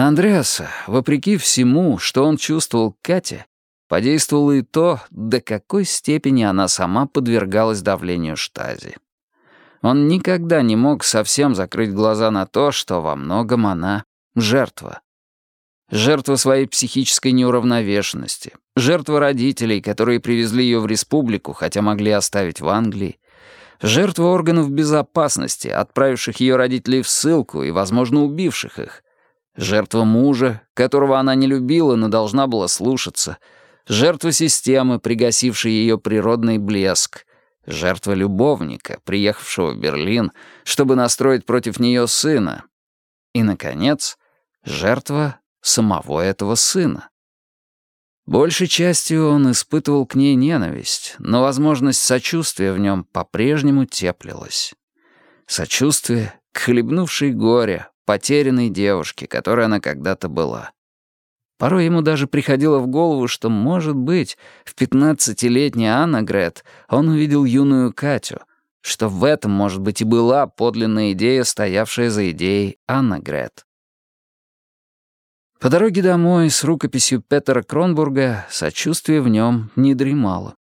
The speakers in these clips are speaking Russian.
На Андреаса, вопреки всему, что он чувствовал к Кате, подействовало и то, до какой степени она сама подвергалась давлению штази. Он никогда не мог совсем закрыть глаза на то, что во многом она — жертва. Жертва своей психической неуравновешенности, жертва родителей, которые привезли ее в республику, хотя могли оставить в Англии, жертва органов безопасности, отправивших ее родителей в ссылку и, возможно, убивших их, жертва мужа, которого она не любила, но должна была слушаться, жертва системы, пригасившей ее природный блеск, жертва любовника, приехавшего в Берлин, чтобы настроить против нее сына, и, наконец, жертва самого этого сына. Большей частью он испытывал к ней ненависть, но возможность сочувствия в нем по-прежнему теплилась. Сочувствие к хлебнувшей горе, потерянной девушке, которой она когда-то была. Порой ему даже приходило в голову, что, может быть, в пятнадцатилетней Анна Грет он увидел юную Катю, что в этом, может быть, и была подлинная идея, стоявшая за идеей Анна Грет. По дороге домой с рукописью Петера Кронбурга сочувствие в нем не дремало.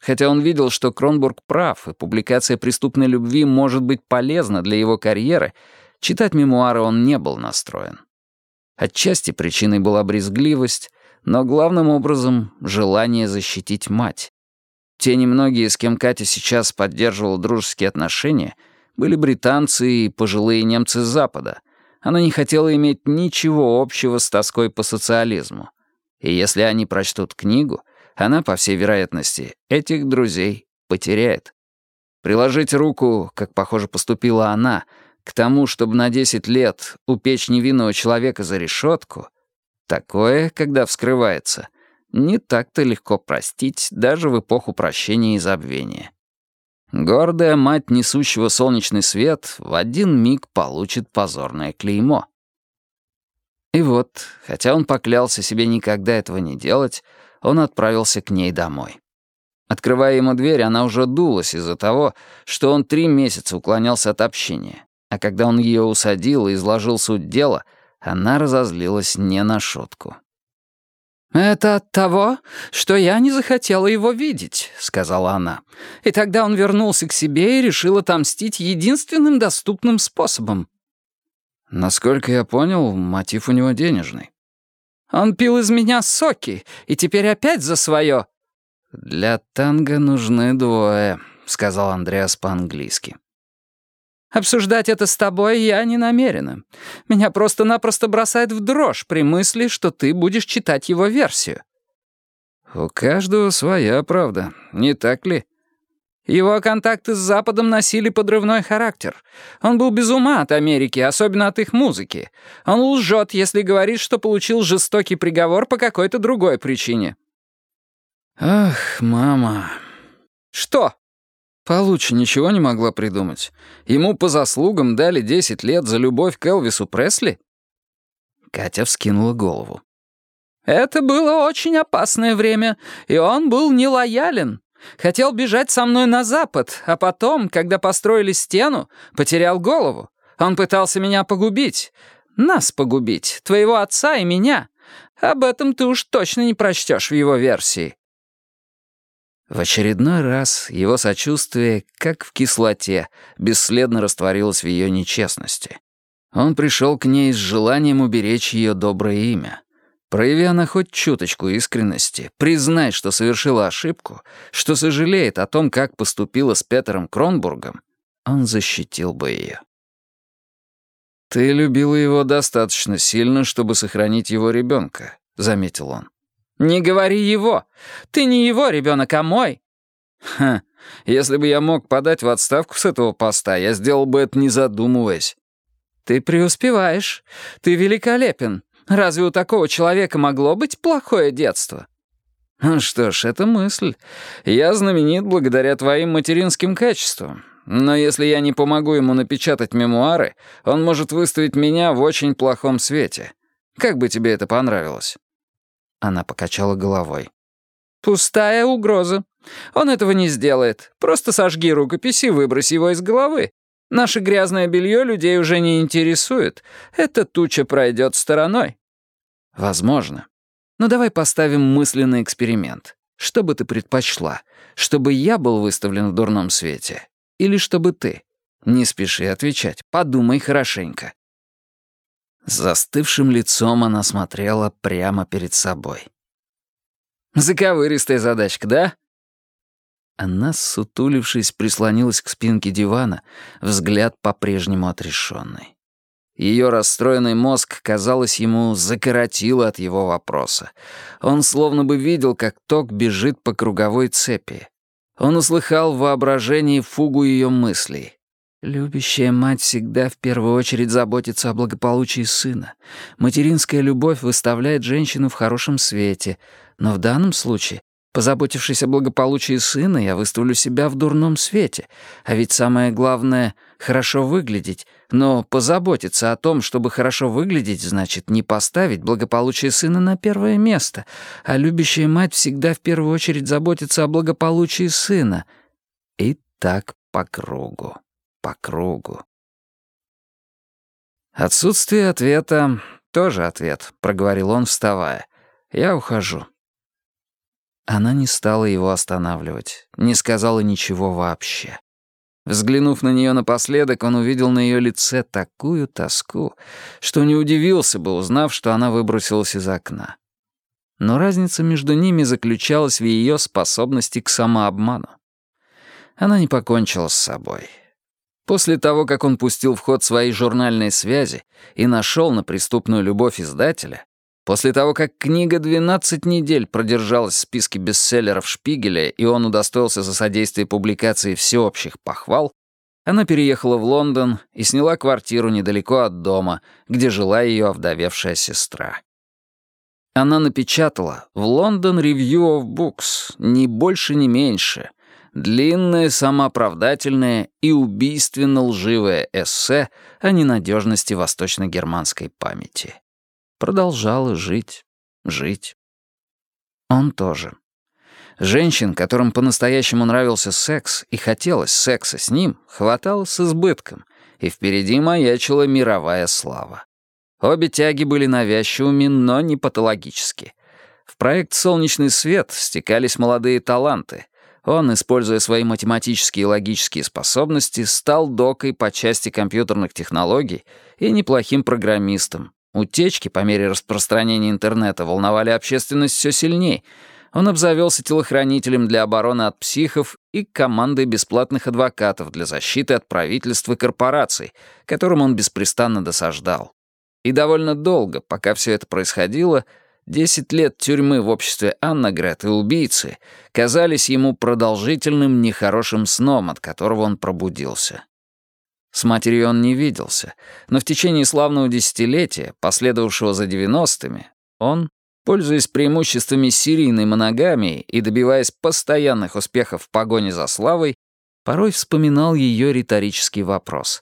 Хотя он видел, что Кронбург прав, и публикация преступной любви может быть полезна для его карьеры, читать мемуары он не был настроен. Отчасти причиной была брезгливость, но главным образом — желание защитить мать. Те немногие, с кем Катя сейчас поддерживала дружеские отношения, были британцы и пожилые немцы Запада, она не хотела иметь ничего общего с тоской по социализму. И если они прочтут книгу, она, по всей вероятности, этих друзей потеряет. Приложить руку, как, похоже, поступила она, к тому, чтобы на 10 лет упечь невинного человека за решетку, такое, когда вскрывается, не так-то легко простить даже в эпоху прощения и забвения. Гордая мать несущего солнечный свет в один миг получит позорное клеймо. И вот, хотя он поклялся себе никогда этого не делать, он отправился к ней домой. Открывая ему дверь, она уже дулась из-за того, что он три месяца уклонялся от общения. А когда он ее усадил и изложил суть дела, она разозлилась не на шутку. «Это от того, что я не захотела его видеть», — сказала она. И тогда он вернулся к себе и решил отомстить единственным доступным способом. Насколько я понял, мотив у него денежный. Он пил из меня соки, и теперь опять за свое. «Для танго нужны двое», — сказал Андреас по-английски. Обсуждать это с тобой я не намерена. Меня просто-напросто бросает в дрожь при мысли, что ты будешь читать его версию». «У каждого своя правда, не так ли?» Его контакты с Западом носили подрывной характер. Он был без ума от Америки, особенно от их музыки. Он лжет, если говорит, что получил жестокий приговор по какой-то другой причине. «Ах, мама...» «Что?» Получше ничего не могла придумать. Ему по заслугам дали 10 лет за любовь к Элвису Пресли? Катя вскинула голову. Это было очень опасное время, и он был нелоялен. Хотел бежать со мной на запад, а потом, когда построили стену, потерял голову. Он пытался меня погубить. Нас погубить, твоего отца и меня. Об этом ты уж точно не прочтешь в его версии. В очередной раз его сочувствие, как в кислоте, бесследно растворилось в ее нечестности. Он пришел к ней с желанием уберечь ее доброе имя. Прояви она хоть чуточку искренности, признай, что совершила ошибку, что сожалеет о том, как поступила с Петером Кронбургом, он защитил бы ее. «Ты любила его достаточно сильно, чтобы сохранить его ребенка», — заметил он. «Не говори его. Ты не его ребенок, а мой». «Ха, если бы я мог подать в отставку с этого поста, я сделал бы это не задумываясь». «Ты преуспеваешь. Ты великолепен. Разве у такого человека могло быть плохое детство?» «Ну «Что ж, это мысль. Я знаменит благодаря твоим материнским качествам. Но если я не помогу ему напечатать мемуары, он может выставить меня в очень плохом свете. Как бы тебе это понравилось?» Она покачала головой. «Пустая угроза. Он этого не сделает. Просто сожги рукопись и выбрось его из головы. Наше грязное белье людей уже не интересует. Эта туча пройдет стороной». «Возможно. Но давай поставим мысленный эксперимент. Что бы ты предпочла? Чтобы я был выставлен в дурном свете? Или чтобы ты? Не спеши отвечать, подумай хорошенько». С застывшим лицом она смотрела прямо перед собой. «Заковыристая задачка, да?» Она, сутулившись, прислонилась к спинке дивана, взгляд по-прежнему отрешенный. Ее расстроенный мозг, казалось, ему закоротило от его вопроса. Он словно бы видел, как ток бежит по круговой цепи. Он услыхал в воображении фугу ее мыслей. Любящая мать всегда в первую очередь заботится о благополучии сына. Материнская любовь выставляет женщину в хорошем свете, но в данном случае Позаботившись о благополучии сына, я выставлю себя в дурном свете. А ведь самое главное — хорошо выглядеть. Но позаботиться о том, чтобы хорошо выглядеть, значит не поставить благополучие сына на первое место. А любящая мать всегда в первую очередь заботится о благополучии сына. И так по кругу, по кругу. «Отсутствие ответа — тоже ответ», — проговорил он, вставая. «Я ухожу». Она не стала его останавливать, не сказала ничего вообще. Взглянув на нее напоследок, он увидел на ее лице такую тоску, что не удивился бы, узнав, что она выбросилась из окна. Но разница между ними заключалась в ее способности к самообману. Она не покончила с собой. После того, как он пустил в ход свои журнальные связи и нашел на преступную любовь издателя, После того, как книга 12 недель продержалась в списке бестселлеров Шпигеля, и он удостоился за содействие публикации всеобщих похвал, она переехала в Лондон и сняла квартиру недалеко от дома, где жила ее овдовевшая сестра. Она напечатала в London Review of Books ни больше, ни меньше длинное, самооправдательное и убийственно лживое эссе о ненадежности восточно-германской памяти продолжала жить, жить. Он тоже. Женщин, которым по-настоящему нравился секс и хотелось секса с ним, хватало с избытком, и впереди маячила мировая слава. Обе тяги были навязчивыми, но не патологически. В проект «Солнечный свет» стекались молодые таланты. Он, используя свои математические и логические способности, стал докой по части компьютерных технологий и неплохим программистом, Утечки по мере распространения интернета волновали общественность все сильнее. Он обзавелся телохранителем для обороны от психов и командой бесплатных адвокатов для защиты от правительств и корпораций, которым он беспрестанно досаждал. И довольно долго, пока все это происходило, десять лет тюрьмы в обществе Анна Грет и убийцы казались ему продолжительным нехорошим сном, от которого он пробудился. С матерью он не виделся, но в течение славного десятилетия, последовавшего за девяностыми, он, пользуясь преимуществами серийной моногамии и добиваясь постоянных успехов в погоне за славой, порой вспоминал ее риторический вопрос.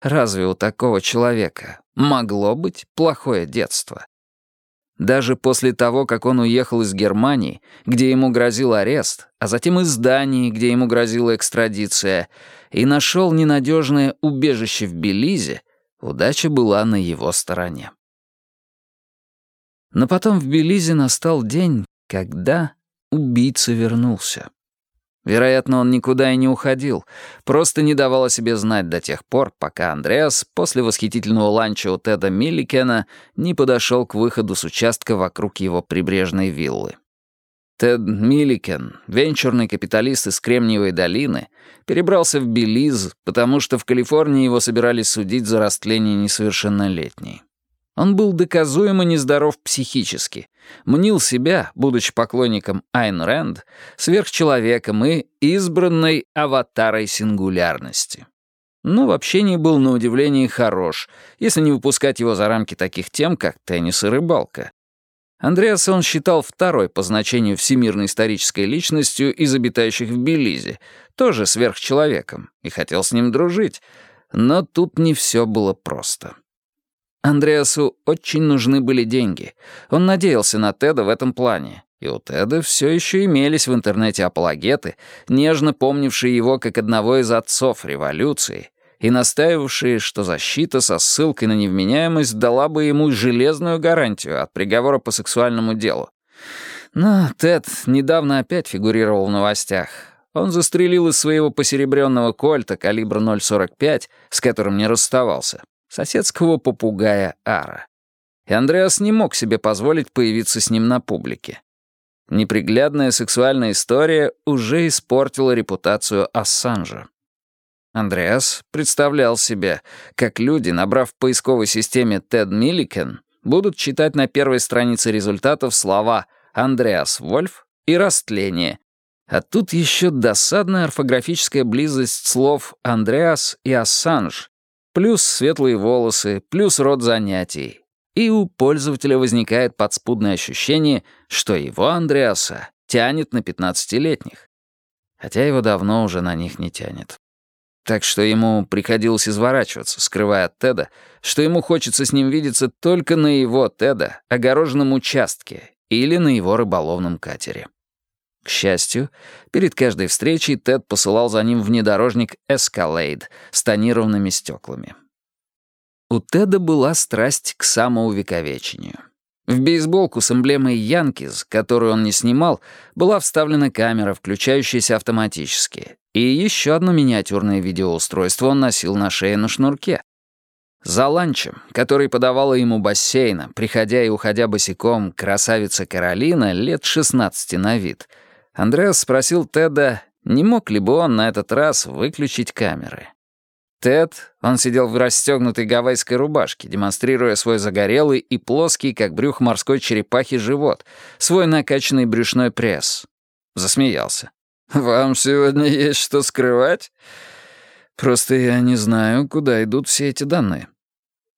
Разве у такого человека могло быть плохое детство? Даже после того, как он уехал из Германии, где ему грозил арест, а затем из Дании, где ему грозила экстрадиция, и нашел ненадежное убежище в Белизе, удача была на его стороне. Но потом в Белизе настал день, когда убийца вернулся. Вероятно, он никуда и не уходил, просто не давал о себе знать до тех пор, пока Андреас после восхитительного ланча у Теда Милликена не подошел к выходу с участка вокруг его прибрежной виллы. Тед Милликен, венчурный капиталист из Кремниевой долины, перебрался в Белиз, потому что в Калифорнии его собирались судить за растление несовершеннолетней. Он был доказуемо нездоров психически, мнил себя, будучи поклонником Айн Рэнд, сверхчеловеком и избранной аватарой сингулярности. Но в общении был на удивление хорош, если не выпускать его за рамки таких тем, как теннис и рыбалка. Андреаса он считал второй по значению всемирной исторической личностью из обитающих в Белизе, тоже сверхчеловеком, и хотел с ним дружить. Но тут не все было просто. Андреасу очень нужны были деньги. Он надеялся на Теда в этом плане. И у Теда все еще имелись в интернете апологеты, нежно помнившие его как одного из отцов революции, и настаивавшие, что защита со ссылкой на невменяемость дала бы ему железную гарантию от приговора по сексуальному делу. Но Тед недавно опять фигурировал в новостях. Он застрелил из своего посеребренного кольта калибра 0,45, с которым не расставался, соседского попугая Ара. И Андреас не мог себе позволить появиться с ним на публике. Неприглядная сексуальная история уже испортила репутацию Ассанжа. Андреас представлял себе, как люди, набрав в поисковой системе «Тед Милликен», будут читать на первой странице результатов слова «Андреас Вольф» и «Растление». А тут еще досадная орфографическая близость слов «Андреас» и «Ассанж», плюс светлые волосы, плюс род занятий. И у пользователя возникает подспудное ощущение, что его Андреаса тянет на 15-летних. Хотя его давно уже на них не тянет. Так что ему приходилось изворачиваться, скрывая от Теда, что ему хочется с ним видеться только на его Теда, огороженном участке или на его рыболовном катере. К счастью, перед каждой встречей Тед посылал за ним внедорожник Escalade с тонированными стеклами. У Теда была страсть к самоувековечению. В бейсболку с эмблемой «Янкиз», которую он не снимал, была вставлена камера, включающаяся автоматически, и еще одно миниатюрное видеоустройство он носил на шее на шнурке. За ланчем, который подавала ему бассейна, приходя и уходя босиком, красавица Каролина, лет 16 на вид, Андреас спросил Теда, не мог ли бы он на этот раз выключить камеры. Тед, он сидел в расстегнутой гавайской рубашке, демонстрируя свой загорелый и плоский, как брюх морской черепахи, живот, свой накачанный брюшной пресс. Засмеялся. «Вам сегодня есть что скрывать?» «Просто я не знаю, куда идут все эти данные».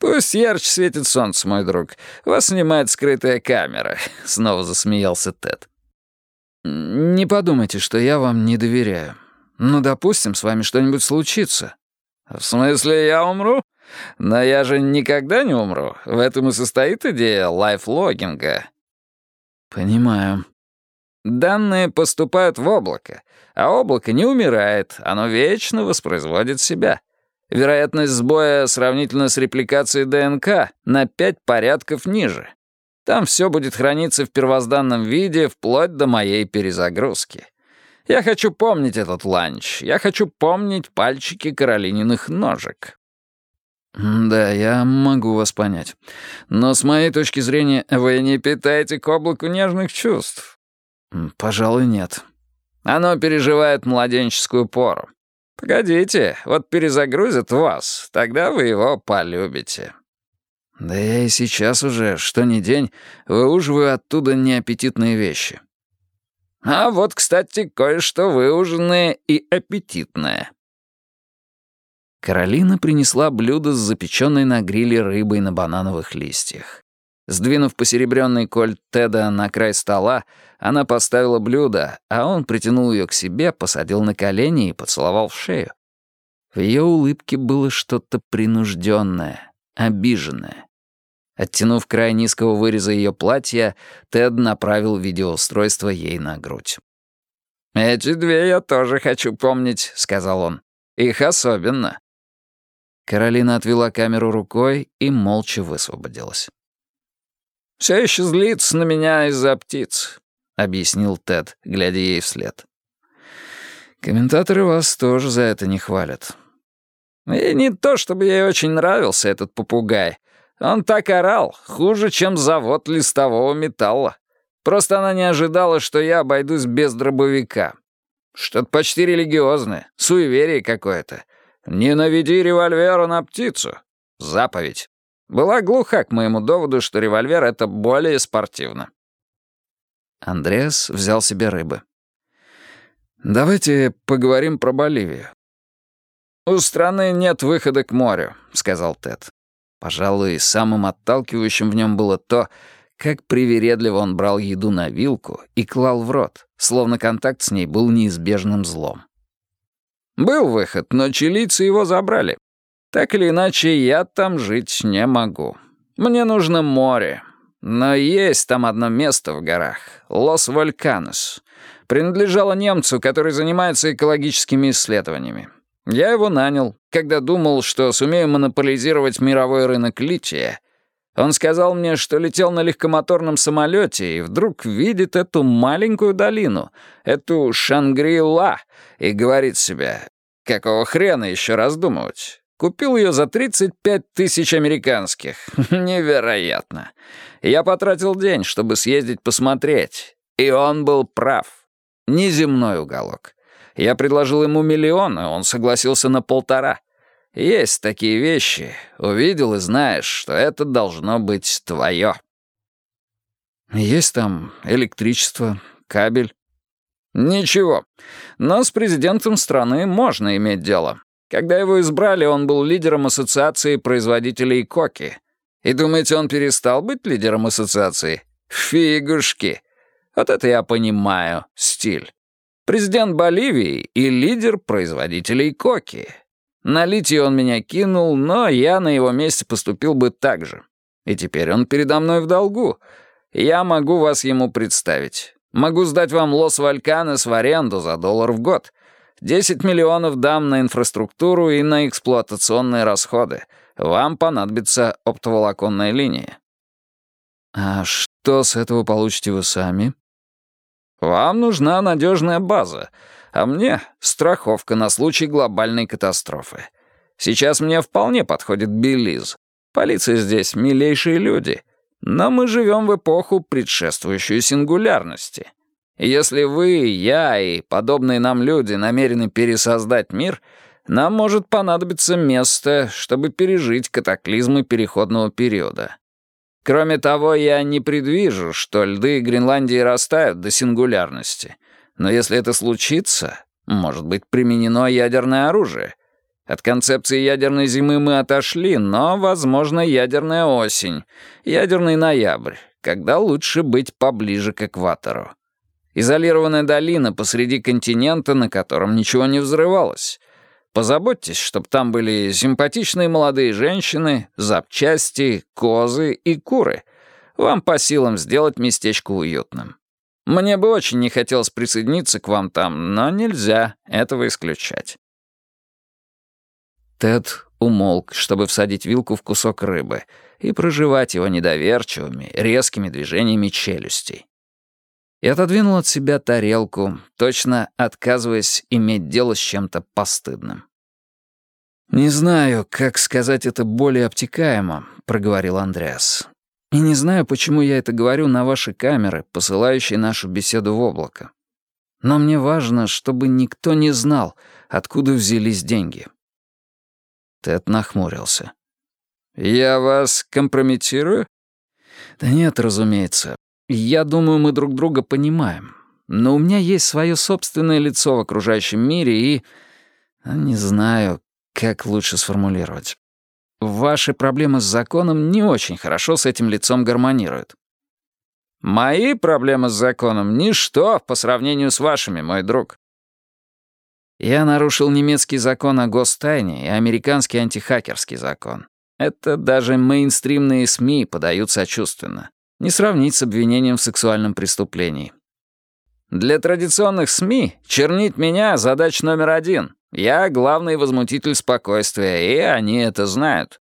«Пусть ярче светит солнце, мой друг. Вас снимает скрытая камера», — снова засмеялся Тед. «Не подумайте, что я вам не доверяю. Ну, допустим, с вами что-нибудь случится». «В смысле, я умру? Но я же никогда не умру. В этом и состоит идея лайфлогинга». «Понимаю», Данные поступают в облако, а облако не умирает, оно вечно воспроизводит себя. Вероятность сбоя сравнительно с репликацией ДНК на пять порядков ниже. Там все будет храниться в первозданном виде вплоть до моей перезагрузки. Я хочу помнить этот ланч. Я хочу помнить пальчики Каролининых ножек. «Да, я могу вас понять. Но с моей точки зрения, вы не питаете к облаку нежных чувств. «Пожалуй, нет». «Оно переживает младенческую пору. Погодите, вот перезагрузят вас, тогда вы его полюбите». «Да я и сейчас уже, что ни день, выуживаю оттуда неаппетитные вещи». «А вот, кстати, кое-что выуженное и аппетитное». Каролина принесла блюдо с запеченной на гриле рыбой на банановых листьях. Сдвинув посеребренный кольт Теда на край стола, она поставила блюдо, а он притянул ее к себе, посадил на колени и поцеловал в шею. В ее улыбке было что-то принужденное, обиженное. Оттянув край низкого выреза ее платья, Тед направил видеоустройство ей на грудь. «Эти две я тоже хочу помнить», — сказал он. «Их особенно». Каролина отвела камеру рукой и молча высвободилась. «Все еще злится на меня из-за птиц», — объяснил Тед, глядя ей вслед. «Комментаторы вас тоже за это не хвалят». «И не то, чтобы ей очень нравился этот попугай. Он так орал, хуже, чем завод листового металла. Просто она не ожидала, что я обойдусь без дробовика. Что-то почти религиозное, суеверие какое-то. Не наведи револьвера на птицу. Заповедь. Была глуха к моему доводу, что револьвер — это более спортивно. Андреас взял себе рыбы. «Давайте поговорим про Боливию». «У страны нет выхода к морю», — сказал Тед. Пожалуй, самым отталкивающим в нем было то, как привередливо он брал еду на вилку и клал в рот, словно контакт с ней был неизбежным злом. «Был выход, но чилийцы его забрали. Так или иначе, я там жить не могу. Мне нужно море. Но есть там одно место в горах — Лос-Вульканос. Принадлежало немцу, который занимается экологическими исследованиями. Я его нанял, когда думал, что сумею монополизировать мировой рынок лития. Он сказал мне, что летел на легкомоторном самолете и вдруг видит эту маленькую долину, эту Шангри-Ла, и говорит себе, какого хрена еще раздумывать? Купил ее за 35 тысяч американских. Невероятно. Я потратил день, чтобы съездить посмотреть. И он был прав. Неземной уголок. Я предложил ему миллион, и он согласился на полтора. Есть такие вещи. Увидел и знаешь, что это должно быть твое. Есть там электричество, кабель. Ничего. Но с президентом страны можно иметь дело. Когда его избрали, он был лидером ассоциации производителей коки. И думаете, он перестал быть лидером ассоциации? Фигушки. Вот это я понимаю, стиль. Президент Боливии и лидер производителей коки. На литие он меня кинул, но я на его месте поступил бы так же. И теперь он передо мной в долгу. Я могу вас ему представить. Могу сдать вам Лос-Вальканес в аренду за доллар в год. 10 миллионов дам на инфраструктуру и на эксплуатационные расходы. Вам понадобится оптоволоконная линия. А что с этого получите вы сами? Вам нужна надежная база, а мне — страховка на случай глобальной катастрофы. Сейчас мне вполне подходит Белиз. Полиция здесь милейшие люди, но мы живем в эпоху, предшествующую сингулярности. если вы, я и подобные нам люди намерены пересоздать мир, нам может понадобиться место, чтобы пережить катаклизмы переходного периода. Кроме того, я не предвижу, что льды Гренландии растают до сингулярности. Но если это случится, может быть применено ядерное оружие. От концепции ядерной зимы мы отошли, но, возможно, ядерная осень, ядерный ноябрь, когда лучше быть поближе к экватору. Изолированная долина посреди континента, на котором ничего не взрывалось — Позаботьтесь, чтобы там были симпатичные молодые женщины, запчасти, козы и куры. Вам по силам сделать местечко уютным. Мне бы очень не хотелось присоединиться к вам там, но нельзя этого исключать». Тед умолк, чтобы всадить вилку в кусок рыбы и проживать его недоверчивыми, резкими движениями челюстей. И отодвинул от себя тарелку, точно отказываясь иметь дело с чем-то постыдным. «Не знаю, как сказать это более обтекаемо», — проговорил Андреас. «И не знаю, почему я это говорю на ваши камеры, посылающие нашу беседу в облако. Но мне важно, чтобы никто не знал, откуда взялись деньги». Тед нахмурился. «Я вас компрометирую?» «Да нет, разумеется. Я думаю, мы друг друга понимаем. Но у меня есть свое собственное лицо в окружающем мире и... Не знаю, как лучше сформулировать? Ваши проблемы с законом не очень хорошо с этим лицом гармонируют. Мои проблемы с законом — ничто по сравнению с вашими, мой друг. Я нарушил немецкий закон о гостайне и американский антихакерский закон. Это даже мейнстримные СМИ подают сочувственно. Не сравнить с обвинением в сексуальном преступлении. Для традиционных СМИ чернить меня — задача номер один. Я главный возмутитель спокойствия, и они это знают.